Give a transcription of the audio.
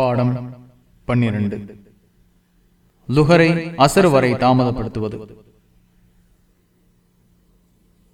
பாடம் பன்னிரண்டு. லுகரை அசர் வரை தாமதப்படுத்துவது.